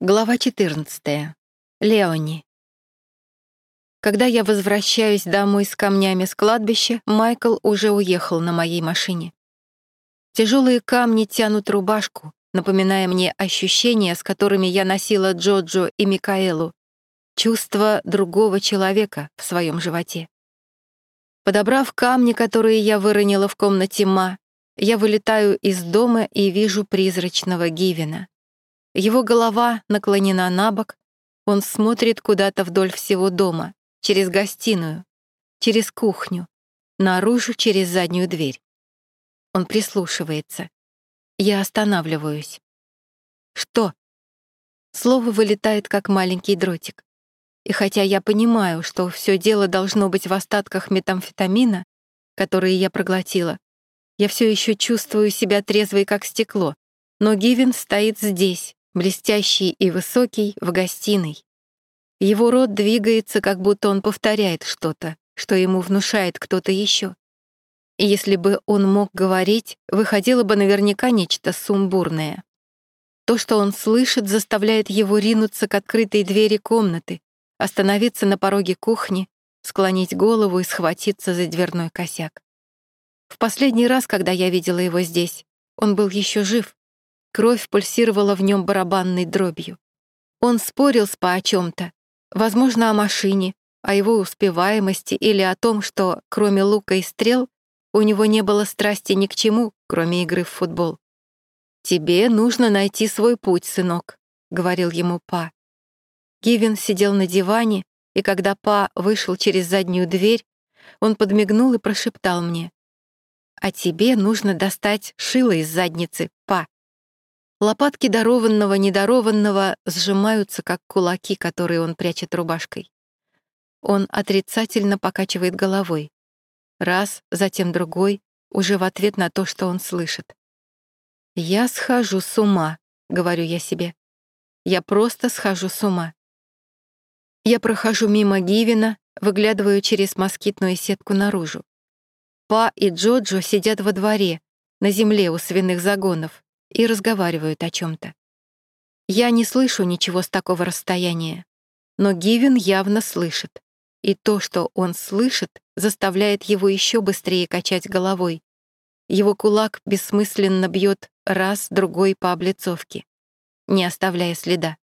Глава 14. Леони. Когда я возвращаюсь домой с камнями с кладбища, Майкл уже уехал на моей машине. Тяжелые камни тянут рубашку, напоминая мне ощущения, с которыми я носила Джоджо и Микаэлу, чувство другого человека в своем животе. Подобрав камни, которые я выронила в комнате Ма, я вылетаю из дома и вижу призрачного Гивена. Его голова наклонена на бок, он смотрит куда-то вдоль всего дома, через гостиную, через кухню, наружу через заднюю дверь. Он прислушивается. Я останавливаюсь. Что? Слово вылетает, как маленький дротик. И хотя я понимаю, что все дело должно быть в остатках метамфетамина, которые я проглотила, я все еще чувствую себя трезвой, как стекло. Но Гивен стоит здесь, блестящий и высокий, в гостиной. Его рот двигается, как будто он повторяет что-то, что ему внушает кто-то еще. И если бы он мог говорить, выходило бы наверняка нечто сумбурное. То, что он слышит, заставляет его ринуться к открытой двери комнаты, остановиться на пороге кухни, склонить голову и схватиться за дверной косяк. В последний раз, когда я видела его здесь, он был еще жив, Кровь пульсировала в нем барабанной дробью. Он спорил с Па о чем-то, возможно, о машине, о его успеваемости или о том, что, кроме лука и стрел, у него не было страсти ни к чему, кроме игры в футбол. «Тебе нужно найти свой путь, сынок», — говорил ему Па. Гивен сидел на диване, и когда Па вышел через заднюю дверь, он подмигнул и прошептал мне. «А тебе нужно достать шило из задницы, Па». Лопатки дарованного-недарованного сжимаются, как кулаки, которые он прячет рубашкой. Он отрицательно покачивает головой. Раз, затем другой, уже в ответ на то, что он слышит. «Я схожу с ума», — говорю я себе. «Я просто схожу с ума». Я прохожу мимо Гивина, выглядываю через москитную сетку наружу. Па и Джоджо сидят во дворе, на земле у свиных загонов и разговаривают о чем то Я не слышу ничего с такого расстояния, но Гивен явно слышит, и то, что он слышит, заставляет его еще быстрее качать головой. Его кулак бессмысленно бьет раз, другой по облицовке, не оставляя следа.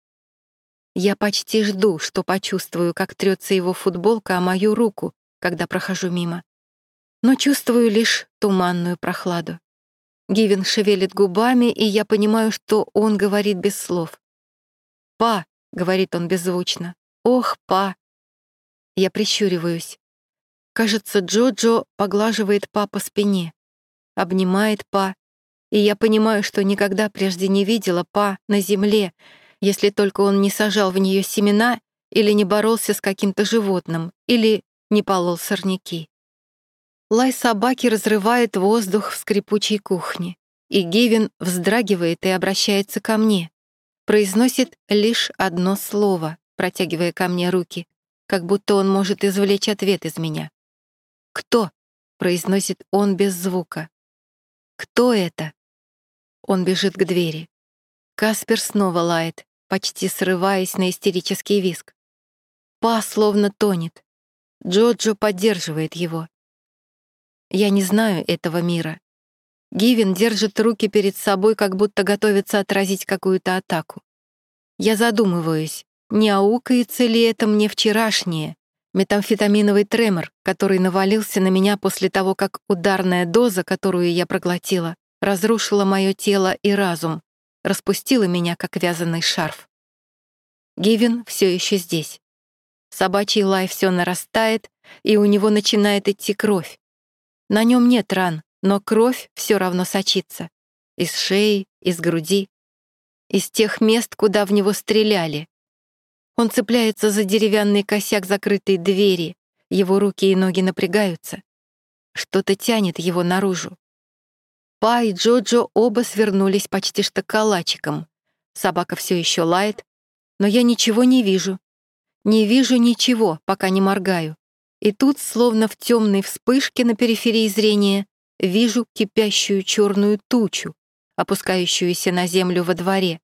Я почти жду, что почувствую, как трется его футболка о мою руку, когда прохожу мимо. Но чувствую лишь туманную прохладу. Гивен шевелит губами, и я понимаю, что он говорит без слов. «Па», — говорит он беззвучно, — «ох, па». Я прищуриваюсь. Кажется, Джоджо поглаживает па по спине, обнимает па, и я понимаю, что никогда прежде не видела па на земле, если только он не сажал в нее семена или не боролся с каким-то животным, или не полол сорняки. Лай собаки разрывает воздух в скрипучей кухне, и Гивен вздрагивает и обращается ко мне. Произносит лишь одно слово, протягивая ко мне руки, как будто он может извлечь ответ из меня. «Кто?» — произносит он без звука. «Кто это?» Он бежит к двери. Каспер снова лает, почти срываясь на истерический виск. Па словно тонет. Джоджо поддерживает его. Я не знаю этого мира. Гивен держит руки перед собой, как будто готовится отразить какую-то атаку. Я задумываюсь, не аукается ли это мне вчерашнее, метамфетаминовый тремор, который навалился на меня после того, как ударная доза, которую я проглотила, разрушила мое тело и разум, распустила меня, как вязаный шарф. Гивен все еще здесь. Собачий лай все нарастает, и у него начинает идти кровь. На нем нет ран, но кровь все равно сочится. Из шеи, из груди, из тех мест, куда в него стреляли. Он цепляется за деревянный косяк закрытой двери, его руки и ноги напрягаются. Что-то тянет его наружу. Па и Джоджо оба свернулись почти что калачиком. Собака все еще лает, но я ничего не вижу. Не вижу ничего, пока не моргаю. И тут, словно в темной вспышке на периферии зрения, вижу кипящую черную тучу, опускающуюся на землю во дворе.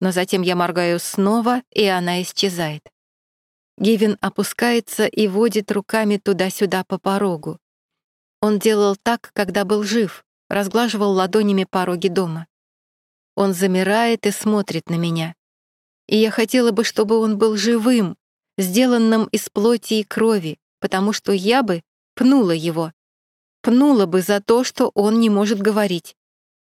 но затем я моргаю снова, и она исчезает. Гивен опускается и водит руками туда-сюда по порогу. Он делал так, когда был жив, разглаживал ладонями пороги дома. Он замирает и смотрит на меня. И я хотела бы, чтобы он был живым, сделанным из плоти и крови, потому что я бы пнула его. Пнула бы за то, что он не может говорить.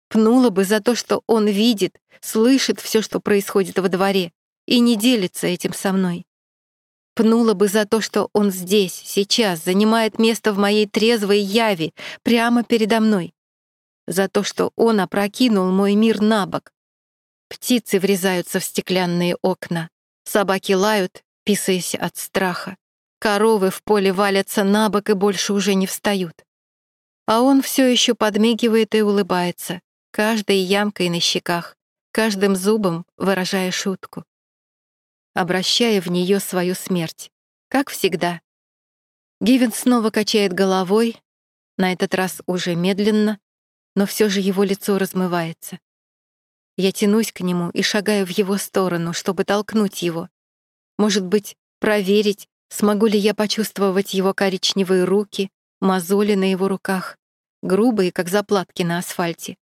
Пнула бы за то, что он видит, слышит все, что происходит во дворе, и не делится этим со мной. Пнула бы за то, что он здесь, сейчас, занимает место в моей трезвой яви, прямо передо мной. За то, что он опрокинул мой мир на бок. Птицы врезаются в стеклянные окна. Собаки лают, писаясь от страха. Коровы в поле валятся на бок и больше уже не встают. А он все еще подмигивает и улыбается, каждой ямкой на щеках, каждым зубом выражая шутку обращая в нее свою смерть, как всегда. Гивен снова качает головой, на этот раз уже медленно, но все же его лицо размывается. Я тянусь к нему и шагаю в его сторону, чтобы толкнуть его. Может быть, проверить, смогу ли я почувствовать его коричневые руки, мозоли на его руках, грубые, как заплатки на асфальте.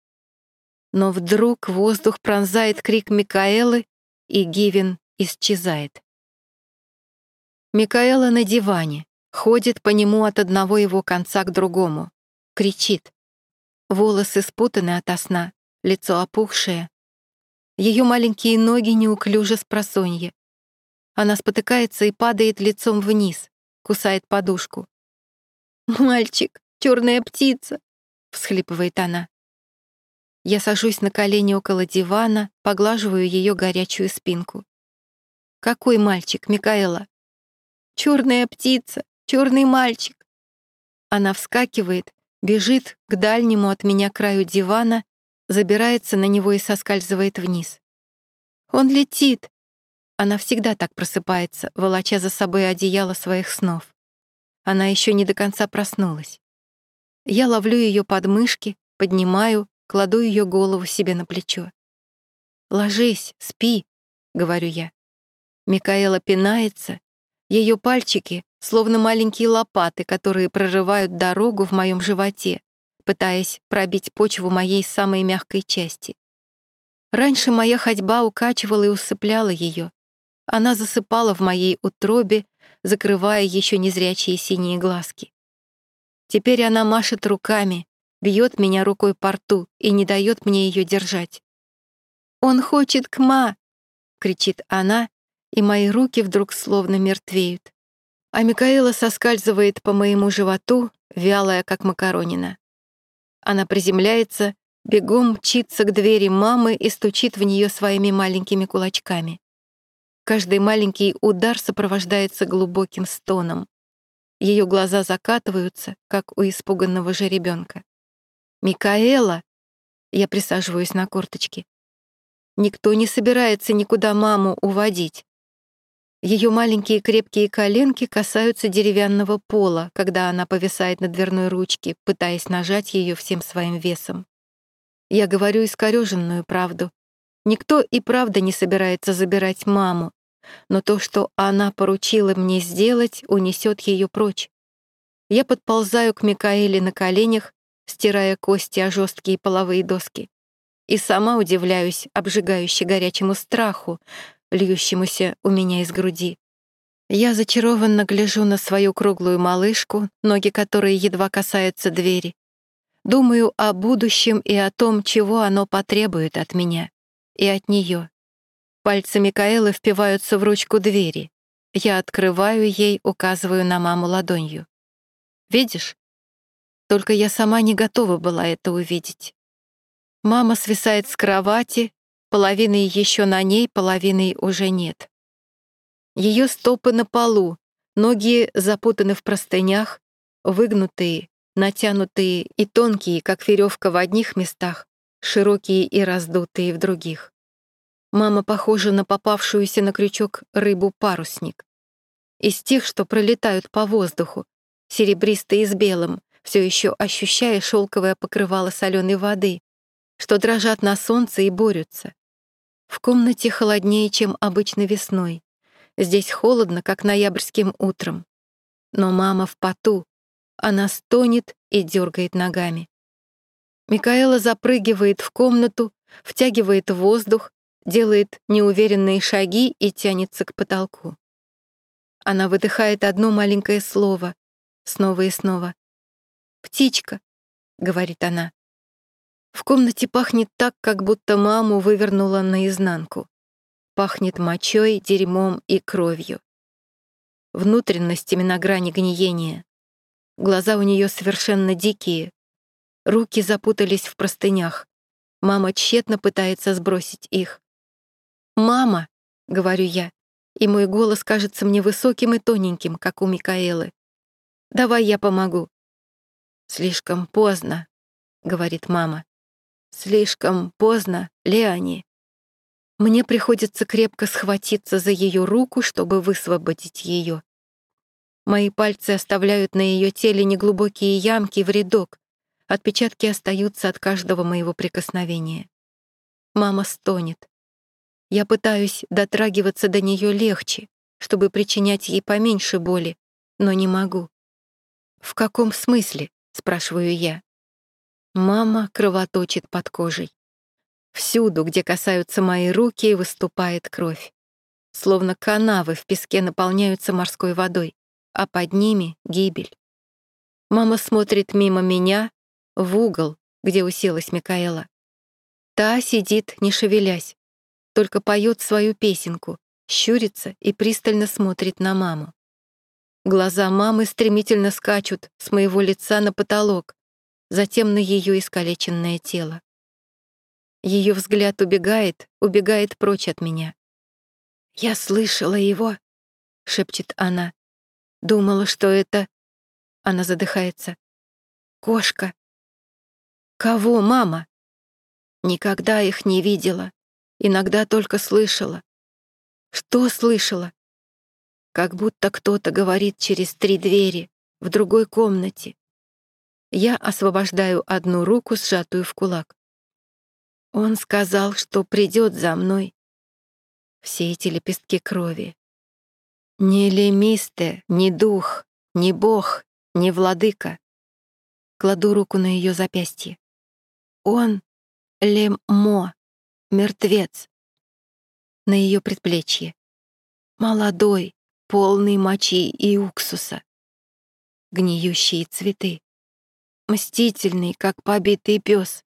Но вдруг воздух пронзает крик Микаэлы, и Гивен исчезает. Микаэла на диване, ходит по нему от одного его конца к другому, кричит. Волосы спутаны ото сна, лицо опухшее. Ее маленькие ноги неуклюже с просонья. Она спотыкается и падает лицом вниз, кусает подушку. «Мальчик, черная птица!» — всхлипывает она. Я сажусь на колени около дивана, поглаживаю ее горячую спинку. Какой мальчик, Микаэла? Черная птица, черный мальчик. Она вскакивает, бежит к дальнему от меня краю дивана, забирается на него и соскальзывает вниз. Он летит. Она всегда так просыпается, волоча за собой одеяло своих снов. Она еще не до конца проснулась. Я ловлю ее подмышки, поднимаю, кладу ее голову себе на плечо. «Ложись, спи», — говорю я. Микаэла пинается. Ее пальчики словно маленькие лопаты, которые прорывают дорогу в моем животе, пытаясь пробить почву моей самой мягкой части. Раньше моя ходьба укачивала и усыпляла ее. Она засыпала в моей утробе, закрывая еще незрячие синие глазки. Теперь она машет руками, бьет меня рукой по рту и не дает мне ее держать. «Он хочет к ма!» — кричит она, и мои руки вдруг словно мертвеют. А Микаэла соскальзывает по моему животу, вялая, как макаронина. Она приземляется, бегом мчится к двери мамы и стучит в нее своими маленькими кулачками. Каждый маленький удар сопровождается глубоким стоном. Ее глаза закатываются, как у испуганного жеребенка. «Микаэла!» Я присаживаюсь на корточки. Никто не собирается никуда маму уводить. Ее маленькие крепкие коленки касаются деревянного пола, когда она повисает на дверной ручке, пытаясь нажать ее всем своим весом. Я говорю искореженную правду. Никто и правда не собирается забирать маму, но то, что она поручила мне сделать, унесет ее прочь. Я подползаю к Микаэле на коленях, стирая кости о жесткие половые доски. И сама удивляюсь обжигающе горячему страху, льющемуся у меня из груди. Я зачарованно гляжу на свою круглую малышку, ноги которой едва касаются двери. Думаю о будущем и о том, чего оно потребует от меня и от нее. Пальцы Микаэлы впиваются в ручку двери. Я открываю ей, указываю на маму ладонью. «Видишь?» Только я сама не готова была это увидеть. Мама свисает с кровати, Половины еще на ней, половины уже нет. Ее стопы на полу, ноги запутаны в простынях, выгнутые, натянутые и тонкие, как веревка в одних местах, широкие и раздутые в других. Мама похожа на попавшуюся на крючок рыбу-парусник. Из тех, что пролетают по воздуху, серебристые с белым, все еще ощущая шелковое покрывало соленой воды, что дрожат на солнце и борются. В комнате холоднее, чем обычно весной. Здесь холодно, как ноябрьским утром. Но мама в поту. Она стонет и дергает ногами. Микаэла запрыгивает в комнату, втягивает воздух, делает неуверенные шаги и тянется к потолку. Она выдыхает одно маленькое слово, снова и снова. «Птичка», — говорит она. В комнате пахнет так, как будто маму вывернула наизнанку. Пахнет мочой, дерьмом и кровью. Внутренностями на грани гниения. Глаза у нее совершенно дикие. Руки запутались в простынях. Мама тщетно пытается сбросить их. «Мама!» — говорю я, и мой голос кажется мне высоким и тоненьким, как у Микаэлы. «Давай я помогу». «Слишком поздно», — говорит мама. Слишком поздно, Леони. Мне приходится крепко схватиться за ее руку, чтобы высвободить ее. Мои пальцы оставляют на ее теле неглубокие ямки в рядок. Отпечатки остаются от каждого моего прикосновения. Мама стонет. Я пытаюсь дотрагиваться до нее легче, чтобы причинять ей поменьше боли, но не могу. «В каком смысле?» — спрашиваю я. Мама кровоточит под кожей. Всюду, где касаются мои руки, выступает кровь. Словно канавы в песке наполняются морской водой, а под ними — гибель. Мама смотрит мимо меня в угол, где уселась Микаэла. Та сидит, не шевелясь, только поет свою песенку, щурится и пристально смотрит на маму. Глаза мамы стремительно скачут с моего лица на потолок, затем на ее искалеченное тело. Ее взгляд убегает, убегает прочь от меня. «Я слышала его», — шепчет она. «Думала, что это...» Она задыхается. «Кошка». «Кого, мама?» «Никогда их не видела. Иногда только слышала». «Что слышала?» «Как будто кто-то говорит через три двери, в другой комнате. Я освобождаю одну руку, сжатую в кулак. Он сказал, что придет за мной. Все эти лепестки крови. Не лемисте, не дух, не бог, не владыка. Кладу руку на ее запястье. Он — лемо, мертвец. На ее предплечье. Молодой, полный мочи и уксуса. Гниющие цветы мстительный, как побитый пес.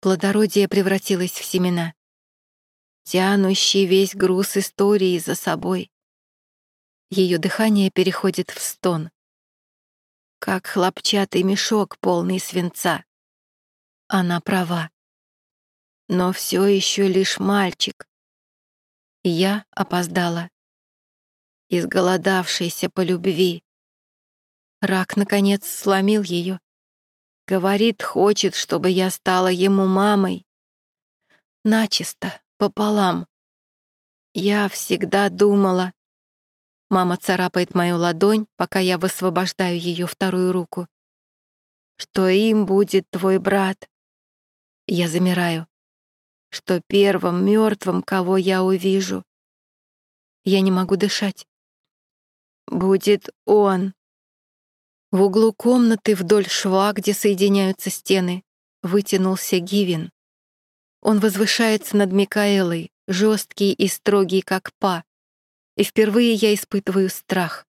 Плодородие превратилось в семена, тянущий весь груз истории за собой. Ее дыхание переходит в стон, как хлопчатый мешок, полный свинца. Она права. Но все еще лишь мальчик. Я опоздала, изголодавшийся по любви. Рак, наконец, сломил ее. Говорит, хочет, чтобы я стала ему мамой. Начисто, пополам. Я всегда думала... Мама царапает мою ладонь, пока я высвобождаю ее вторую руку. Что им будет твой брат. Я замираю. Что первым мертвым, кого я увижу. Я не могу дышать. Будет он. В углу комнаты вдоль шва, где соединяются стены, вытянулся Гивин. Он возвышается над Микаэлой, жесткий и строгий, как па, и впервые я испытываю страх.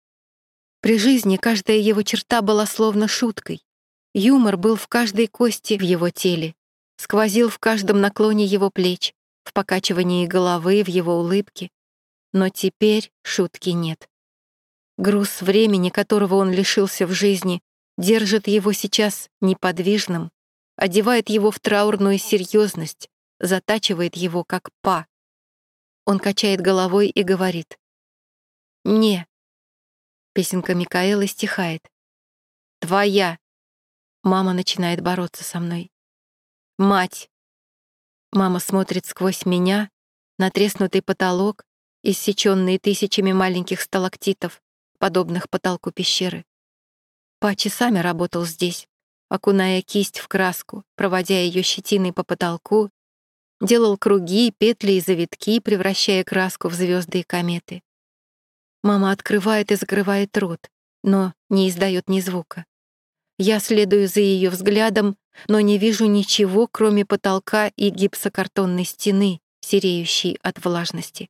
При жизни каждая его черта была словно шуткой. Юмор был в каждой кости в его теле, сквозил в каждом наклоне его плеч, в покачивании головы, в его улыбке. Но теперь шутки нет. Груз времени, которого он лишился в жизни, держит его сейчас неподвижным, одевает его в траурную серьезность, затачивает его как па. Он качает головой и говорит. «Не». Песенка Микаэлы стихает. «Твоя». Мама начинает бороться со мной. «Мать». Мама смотрит сквозь меня на треснутый потолок, иссеченный тысячами маленьких сталактитов, подобных потолку пещеры. Па часами работал здесь, окуная кисть в краску, проводя ее щетиной по потолку, делал круги, петли и завитки, превращая краску в звезды и кометы. Мама открывает и закрывает рот, но не издает ни звука. Я следую за ее взглядом, но не вижу ничего, кроме потолка и гипсокартонной стены, сереющей от влажности.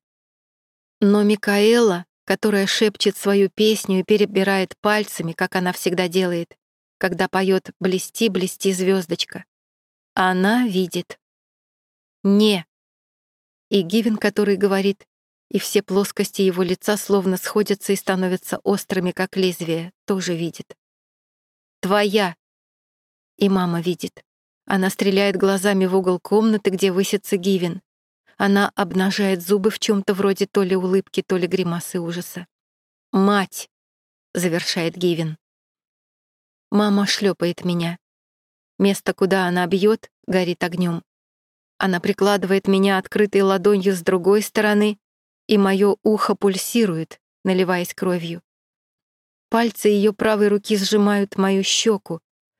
Но Микаэла, которая шепчет свою песню и перебирает пальцами, как она всегда делает, когда поет «Блести, блести, звездочка», она видит. «Не». И Гивен, который говорит, и все плоскости его лица словно сходятся и становятся острыми, как лезвие, тоже видит. «Твоя». И мама видит. Она стреляет глазами в угол комнаты, где высится Гивен. Она обнажает зубы в чем то вроде то ли улыбки, то ли гримасы ужаса. «Мать!» — завершает Гивен. Мама шлепает меня. Место, куда она бьет, горит огнем. Она прикладывает меня открытой ладонью с другой стороны, и мое ухо пульсирует, наливаясь кровью. Пальцы ее правой руки сжимают мою щеку,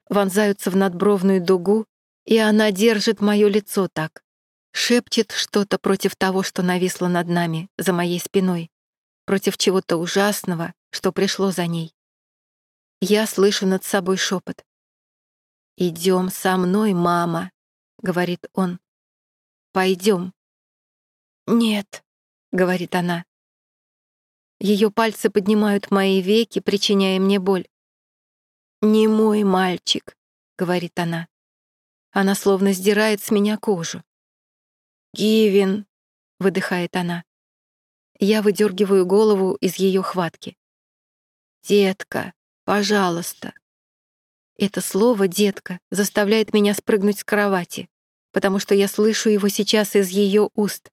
вонзаются в надбровную дугу, и она держит мое лицо так, шепчет что-то против того, что нависло над нами, за моей спиной, против чего-то ужасного, что пришло за ней. Я слышу над собой шепот. «Идем со мной, мама», — говорит он. «Пойдем». «Нет», — говорит она. Ее пальцы поднимают мои веки, причиняя мне боль. «Не мой мальчик», — говорит она. Она словно сдирает с меня кожу. «Гивен», — выдыхает она. Я выдергиваю голову из ее хватки. «Детка, пожалуйста». Это слово «детка» заставляет меня спрыгнуть с кровати, потому что я слышу его сейчас из ее уст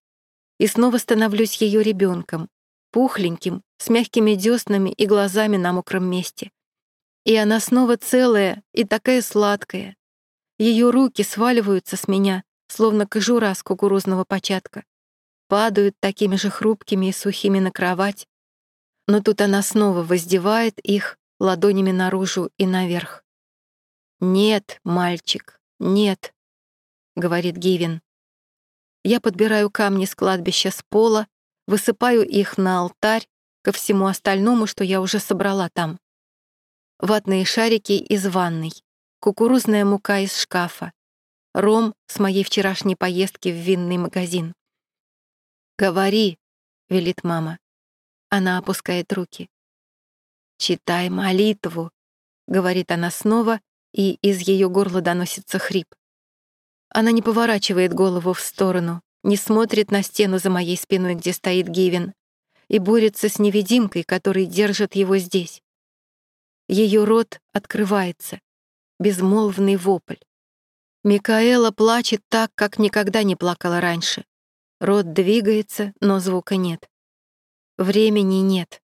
и снова становлюсь ее ребенком, пухленьким, с мягкими деснами и глазами на мокром месте. И она снова целая и такая сладкая. Ее руки сваливаются с меня, словно кожура с кукурузного початка, падают такими же хрупкими и сухими на кровать, но тут она снова воздевает их ладонями наружу и наверх. «Нет, мальчик, нет», — говорит Гивен. Я подбираю камни с кладбища с пола, высыпаю их на алтарь ко всему остальному, что я уже собрала там. Ватные шарики из ванной, кукурузная мука из шкафа, ром с моей вчерашней поездки в винный магазин. «Говори», — велит мама. Она опускает руки. «Читай молитву», — говорит она снова, и из ее горла доносится хрип. Она не поворачивает голову в сторону, не смотрит на стену за моей спиной, где стоит Гивен, и борется с невидимкой, который держит его здесь. Ее рот открывается, безмолвный вопль. Микаэла плачет так, как никогда не плакала раньше. Рот двигается, но звука нет. Времени нет.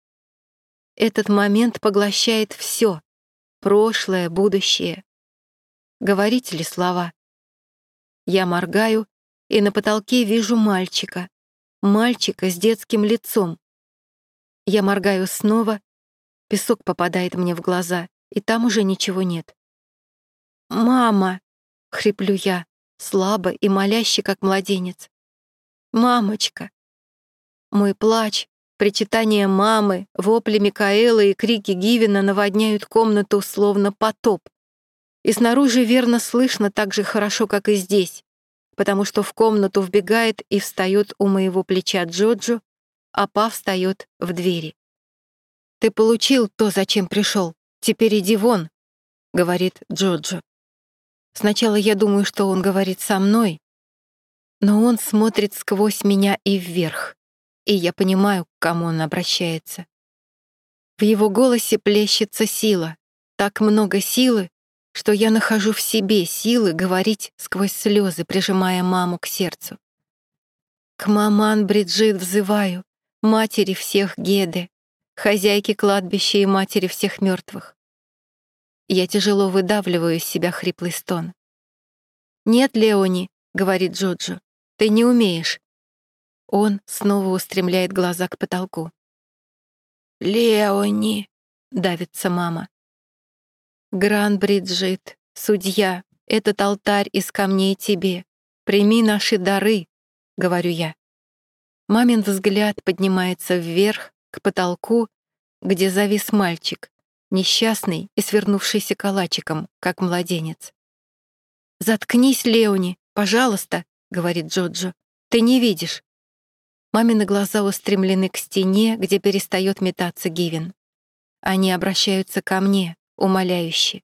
Этот момент поглощает все — прошлое, будущее. Говорить ли слова? Я моргаю, и на потолке вижу мальчика. Мальчика с детским лицом. Я моргаю снова, песок попадает мне в глаза, и там уже ничего нет. «Мама!» — хриплю я, слабо и моляще, как младенец. «Мамочка!» Мой плач, Причитания мамы, вопли Микаэла и крики Гивина наводняют комнату словно потоп. И снаружи верно слышно так же хорошо, как и здесь, потому что в комнату вбегает и встает у моего плеча Джоджо, а Па встает в двери. «Ты получил то, зачем пришел. Теперь иди вон», — говорит Джоджо. Сначала я думаю, что он говорит со мной, но он смотрит сквозь меня и вверх и я понимаю, к кому он обращается. В его голосе плещется сила, так много силы, что я нахожу в себе силы говорить сквозь слезы, прижимая маму к сердцу. К маман Бриджит взываю, матери всех Геды, хозяйки кладбища и матери всех мертвых. Я тяжело выдавливаю из себя хриплый стон. «Нет, Леони», — говорит Джоджо, — «ты не умеешь. Он снова устремляет глаза к потолку. «Леони!» — давится мама. «Гран Бриджит, судья, этот алтарь из камней тебе. прими наши дары», — говорю я. Мамин взгляд поднимается вверх, к потолку, где завис мальчик, несчастный и свернувшийся калачиком, как младенец. «Заткнись, Леони, пожалуйста», — говорит Джоджо. «Ты не видишь». Мамины глаза устремлены к стене, где перестает метаться Гивен. Они обращаются ко мне, умоляюще.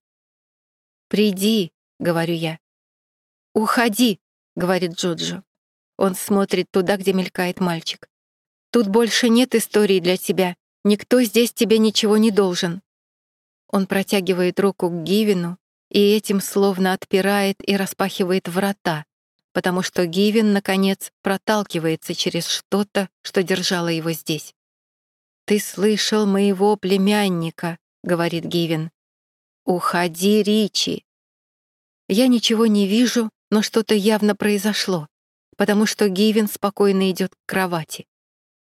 «Приди», — говорю я. «Уходи», — говорит Джоджо. Он смотрит туда, где мелькает мальчик. «Тут больше нет истории для тебя. Никто здесь тебе ничего не должен». Он протягивает руку к Гивину и этим словно отпирает и распахивает врата, потому что Гивин, наконец, проталкивается через что-то, что держало его здесь. «Ты слышал моего племянника», — говорит Гивин. «Уходи, Ричи». Я ничего не вижу, но что-то явно произошло, потому что Гивин спокойно идет к кровати.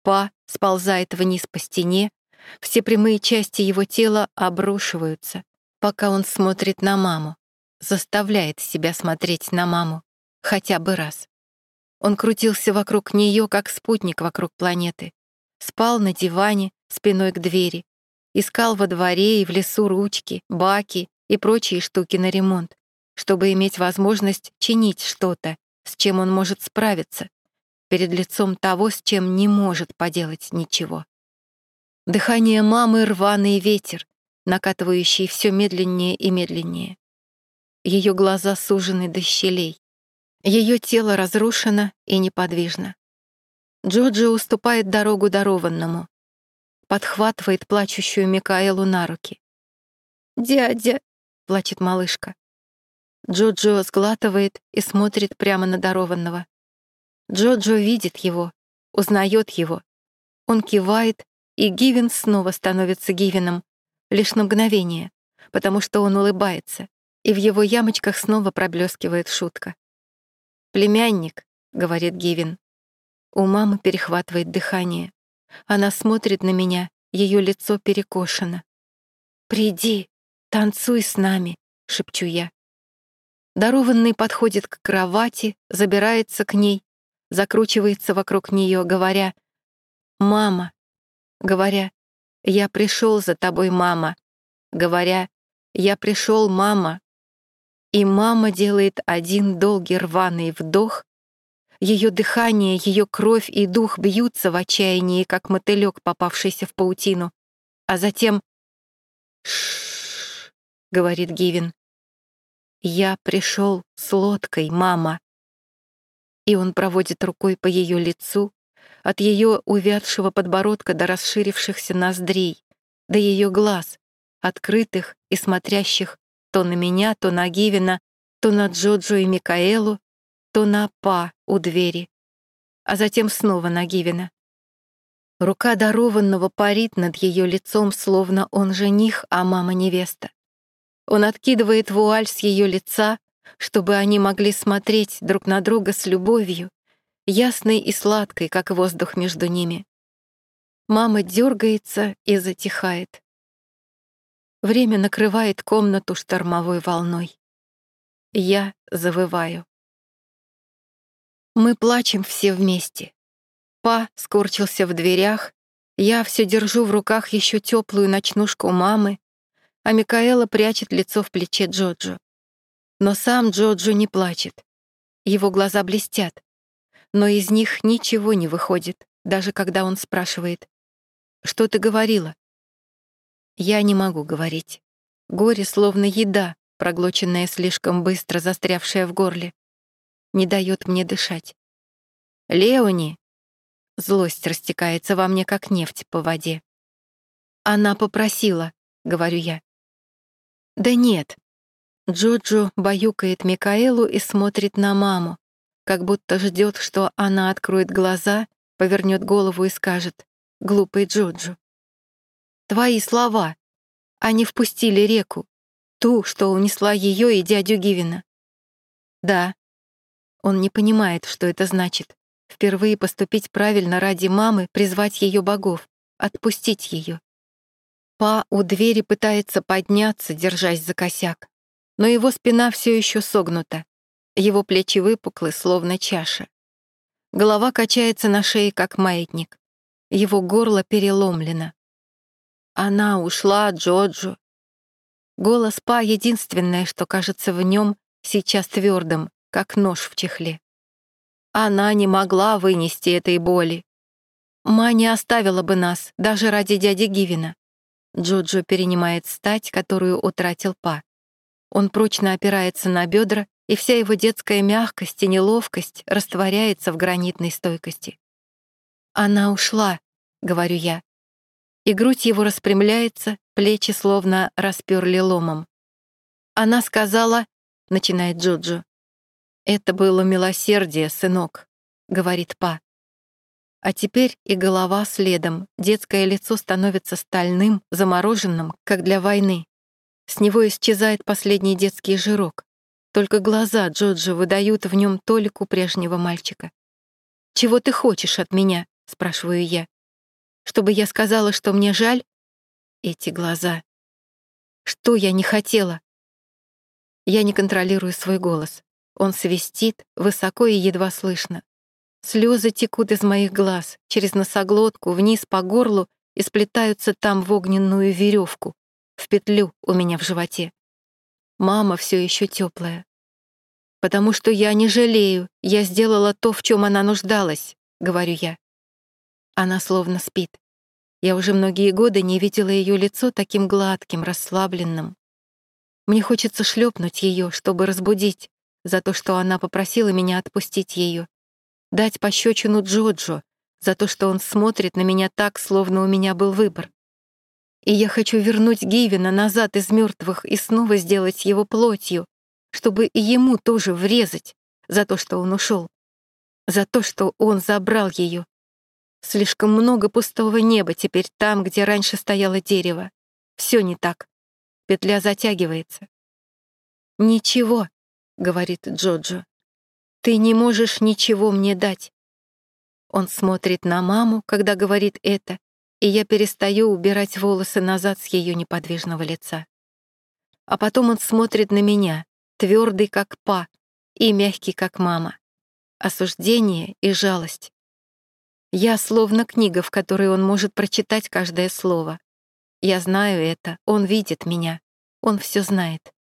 Па сползает вниз по стене, все прямые части его тела обрушиваются, пока он смотрит на маму, заставляет себя смотреть на маму хотя бы раз. Он крутился вокруг нее, как спутник вокруг планеты, спал на диване, спиной к двери, искал во дворе и в лесу ручки, баки и прочие штуки на ремонт, чтобы иметь возможность чинить что-то, с чем он может справиться, перед лицом того, с чем не может поделать ничего. Дыхание мамы — рваный ветер, накатывающий все медленнее и медленнее. Ее глаза сужены до щелей. Ее тело разрушено и неподвижно. Джоджи уступает дорогу дарованному, подхватывает плачущую Микаэлу на руки. «Дядя!» — плачет малышка. Джоджо сглатывает и смотрит прямо на дарованного. Джоджо видит его, узнает его. Он кивает, и Гивен снова становится Гивеном, лишь на мгновение, потому что он улыбается, и в его ямочках снова проблескивает шутка. «Племянник», — говорит Гивен. У мамы перехватывает дыхание. Она смотрит на меня, ее лицо перекошено. «Приди, танцуй с нами», — шепчу я. Дарованный подходит к кровати, забирается к ней закручивается вокруг нее, говоря «Мама», говоря «Я пришел за тобой, мама», говоря «Я пришел, мама». И мама делает один долгий рваный вдох, ее дыхание, ее кровь и дух бьются в отчаянии, как мотылек, попавшийся в паутину. А затем «Ш-ш-ш», говорит Гивен. «Я пришел с лодкой, мама» и он проводит рукой по ее лицу, от ее увядшего подбородка до расширившихся ноздрей, до ее глаз, открытых и смотрящих то на меня, то на Гивина, то на Джоджо и Микаэлу, то на Па у двери, а затем снова на Гивина. Рука дарованного парит над ее лицом, словно он жених, а мама невеста. Он откидывает вуаль с ее лица, чтобы они могли смотреть друг на друга с любовью, ясной и сладкой, как воздух между ними. Мама дергается и затихает. Время накрывает комнату штормовой волной. Я завываю. Мы плачем все вместе. Па скорчился в дверях, я все держу в руках еще теплую ночнушку мамы, а Микаэла прячет лицо в плече Джоджо. Но сам Джоджо не плачет. Его глаза блестят. Но из них ничего не выходит, даже когда он спрашивает. «Что ты говорила?» Я не могу говорить. Горе словно еда, проглоченная слишком быстро, застрявшая в горле. Не дает мне дышать. «Леони!» Злость растекается во мне, как нефть по воде. «Она попросила», — говорю я. «Да нет, Джоджо баюкает Микаэлу и смотрит на маму, как будто ждет, что она откроет глаза, повернет голову и скажет «Глупый Джоджо». «Твои слова. Они впустили реку, ту, что унесла ее и дядю Гивина». «Да». Он не понимает, что это значит. Впервые поступить правильно ради мамы, призвать ее богов, отпустить ее. Па у двери пытается подняться, держась за косяк но его спина все еще согнута. Его плечи выпуклы, словно чаша. Голова качается на шее, как маятник. Его горло переломлено. Она ушла, Джоджо. Голос Па — единственное, что кажется в нем сейчас твердым, как нож в чехле. Она не могла вынести этой боли. Ма не оставила бы нас, даже ради дяди Гивина. Джоджо перенимает стать, которую утратил Па. Он прочно опирается на бедра, и вся его детская мягкость и неловкость растворяется в гранитной стойкости. «Она ушла», — говорю я. И грудь его распрямляется, плечи словно расперли ломом. «Она сказала», — начинает Джоджо. «Это было милосердие, сынок», — говорит Па. А теперь и голова следом, детское лицо становится стальным, замороженным, как для войны. С него исчезает последний детский жирок. Только глаза Джоджи выдают в нем толику прежнего мальчика. «Чего ты хочешь от меня?» — спрашиваю я. «Чтобы я сказала, что мне жаль?» Эти глаза. Что я не хотела? Я не контролирую свой голос. Он свистит, высоко и едва слышно. Слезы текут из моих глаз, через носоглотку, вниз по горлу и сплетаются там в огненную веревку, в петлю у меня в животе. Мама все еще теплая. Потому что я не жалею, я сделала то, в чем она нуждалась, говорю я. Она словно спит. Я уже многие годы не видела ее лицо таким гладким, расслабленным. Мне хочется шлепнуть ее, чтобы разбудить, за то, что она попросила меня отпустить ее дать пощечину Джоджо за то, что он смотрит на меня так, словно у меня был выбор. И я хочу вернуть Гивина назад из мертвых и снова сделать его плотью, чтобы и ему тоже врезать за то, что он ушел, за то, что он забрал ее. Слишком много пустого неба теперь там, где раньше стояло дерево. Все не так. Петля затягивается. «Ничего», — говорит Джоджо. Ты не можешь ничего мне дать. Он смотрит на маму, когда говорит это, и я перестаю убирать волосы назад с ее неподвижного лица. А потом он смотрит на меня, твердый как па и мягкий как мама. Осуждение и жалость. Я словно книга, в которой он может прочитать каждое слово. Я знаю это, он видит меня, он все знает.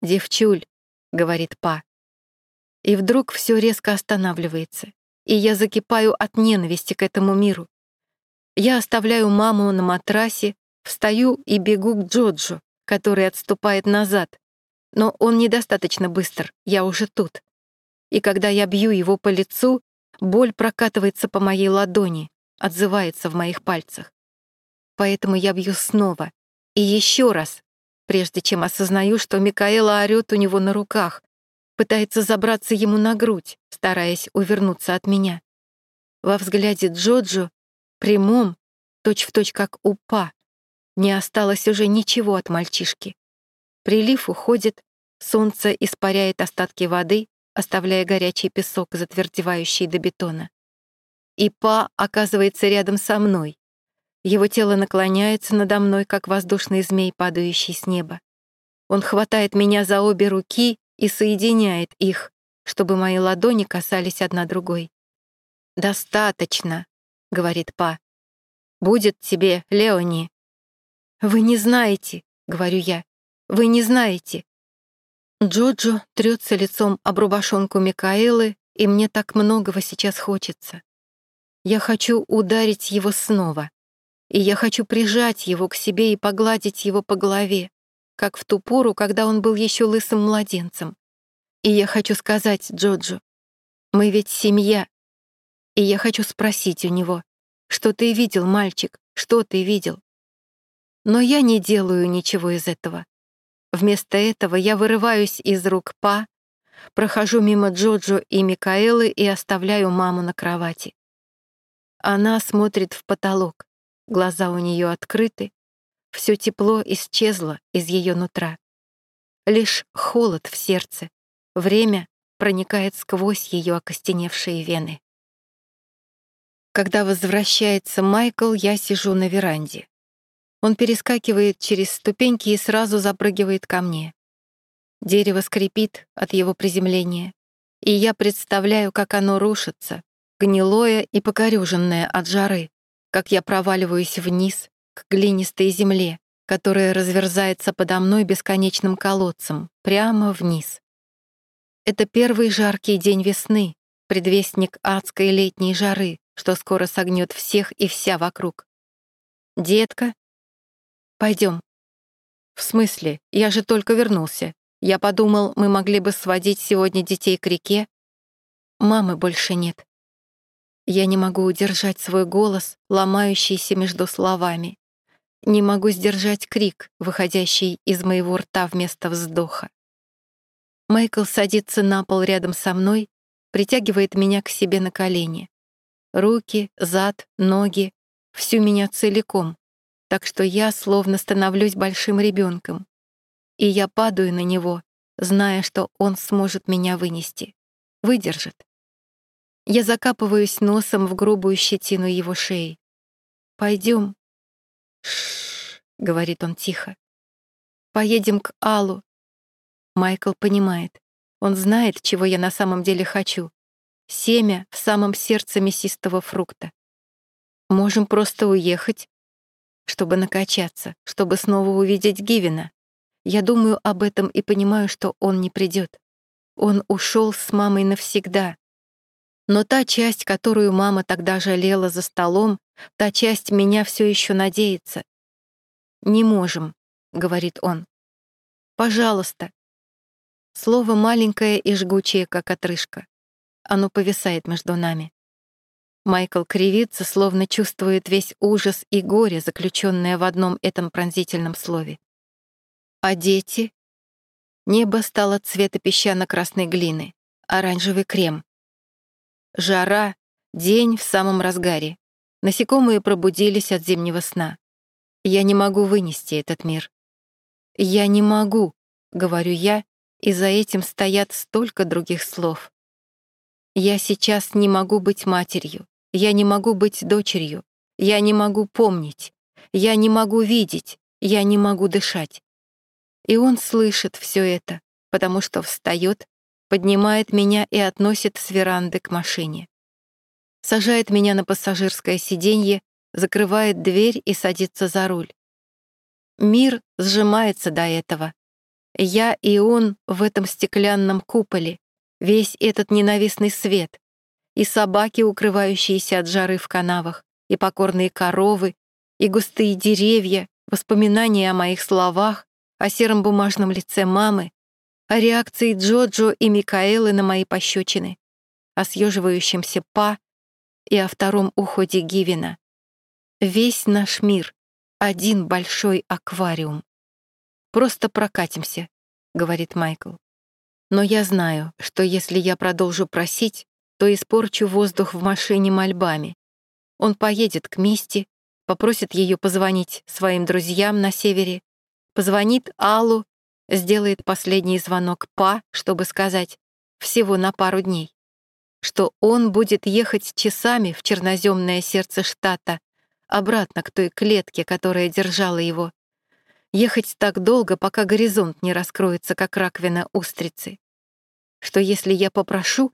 «Девчуль», — говорит па, и вдруг все резко останавливается, и я закипаю от ненависти к этому миру. Я оставляю маму на матрасе, встаю и бегу к Джоджо, который отступает назад. Но он недостаточно быстр, я уже тут. И когда я бью его по лицу, боль прокатывается по моей ладони, отзывается в моих пальцах. Поэтому я бью снова и еще раз, прежде чем осознаю, что Микаэла орёт у него на руках, пытается забраться ему на грудь, стараясь увернуться от меня. Во взгляде Джоджо, прямом, точь-в-точь точь как у Па, не осталось уже ничего от мальчишки. Прилив уходит, солнце испаряет остатки воды, оставляя горячий песок, затвердевающий до бетона. И Па оказывается рядом со мной. Его тело наклоняется надо мной, как воздушный змей, падающий с неба. Он хватает меня за обе руки и соединяет их, чтобы мои ладони касались одна другой. «Достаточно», — говорит Па. «Будет тебе, Леони». «Вы не знаете», — говорю я. «Вы не знаете». Джоджо трется лицом об рубашонку Микаэлы, и мне так многого сейчас хочется. Я хочу ударить его снова, и я хочу прижать его к себе и погладить его по голове, как в ту пору, когда он был еще лысым младенцем. И я хочу сказать Джоджо, мы ведь семья. И я хочу спросить у него, что ты видел, мальчик, что ты видел? Но я не делаю ничего из этого. Вместо этого я вырываюсь из рук Па, прохожу мимо Джоджо и Микаэлы и оставляю маму на кровати. Она смотрит в потолок, глаза у нее открыты, все тепло исчезло из ее нутра. Лишь холод в сердце, время проникает сквозь ее окостеневшие вены. Когда возвращается Майкл, я сижу на веранде. Он перескакивает через ступеньки и сразу запрыгивает ко мне. Дерево скрипит от его приземления, и я представляю, как оно рушится, гнилое и покорюженное от жары, как я проваливаюсь вниз к глинистой земле, которая разверзается подо мной бесконечным колодцем, прямо вниз. Это первый жаркий день весны, предвестник адской летней жары, что скоро согнет всех и вся вокруг. «Детка?» пойдем. «В смысле? Я же только вернулся. Я подумал, мы могли бы сводить сегодня детей к реке. Мамы больше нет. Я не могу удержать свой голос, ломающийся между словами. Не могу сдержать крик, выходящий из моего рта вместо вздоха. Майкл садится на пол рядом со мной, притягивает меня к себе на колени. Руки, зад, ноги, всю меня целиком, так что я словно становлюсь большим ребенком и я падаю на него, зная, что он сможет меня вынести. Выдержит. Я закапываюсь носом в грубую щетину его шеи. Пойдем. Шш, говорит он тихо. Поедем к Аллу. Майкл понимает. Он знает, чего я на самом деле хочу. Семя в самом сердце мясистого фрукта. Можем просто уехать, чтобы накачаться, чтобы снова увидеть Гивина. Я думаю об этом и понимаю, что он не придет. Он ушел с мамой навсегда. Но та часть, которую мама тогда жалела за столом, та часть меня все еще надеется. «Не можем», — говорит он. «Пожалуйста». Слово маленькое и жгучее, как отрыжка. Оно повисает между нами. Майкл кривится, словно чувствует весь ужас и горе, заключенное в одном этом пронзительном слове. А дети? Небо стало цвета песчано-красной глины, оранжевый крем. Жара, день в самом разгаре. Насекомые пробудились от зимнего сна. Я не могу вынести этот мир. Я не могу, говорю я, и за этим стоят столько других слов. Я сейчас не могу быть матерью, я не могу быть дочерью, я не могу помнить, я не могу видеть, я не могу дышать. И он слышит все это, потому что встает, поднимает меня и относит с веранды к машине. Сажает меня на пассажирское сиденье, закрывает дверь и садится за руль. Мир сжимается до этого. Я и он в этом стеклянном куполе, весь этот ненавистный свет, и собаки, укрывающиеся от жары в канавах, и покорные коровы, и густые деревья, воспоминания о моих словах, о сером бумажном лице мамы, о реакции Джоджо и Микаэлы на мои пощечины, о съеживающемся Па и о втором уходе Гивина. Весь наш мир — один большой аквариум. «Просто прокатимся», — говорит Майкл. Но я знаю, что если я продолжу просить, то испорчу воздух в машине мольбами. Он поедет к Мисти, попросит ее позвонить своим друзьям на севере, Позвонит Аллу, сделает последний звонок Па, чтобы сказать всего на пару дней, что он будет ехать часами в черноземное сердце штата, обратно к той клетке, которая держала его. Ехать так долго, пока горизонт не раскроется, как раковина устрицы. Что если я попрошу,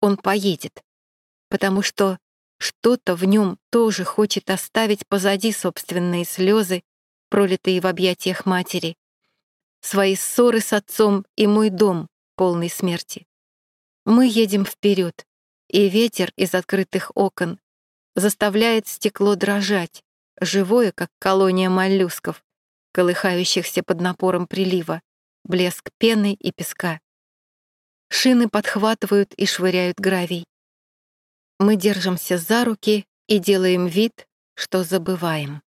он поедет, потому что что-то в нем тоже хочет оставить позади собственные слезы пролитые в объятиях матери, свои ссоры с отцом и мой дом, полный смерти. Мы едем вперед, и ветер из открытых окон заставляет стекло дрожать, живое, как колония моллюсков, колыхающихся под напором прилива, блеск пены и песка. Шины подхватывают и швыряют гравий. Мы держимся за руки и делаем вид, что забываем.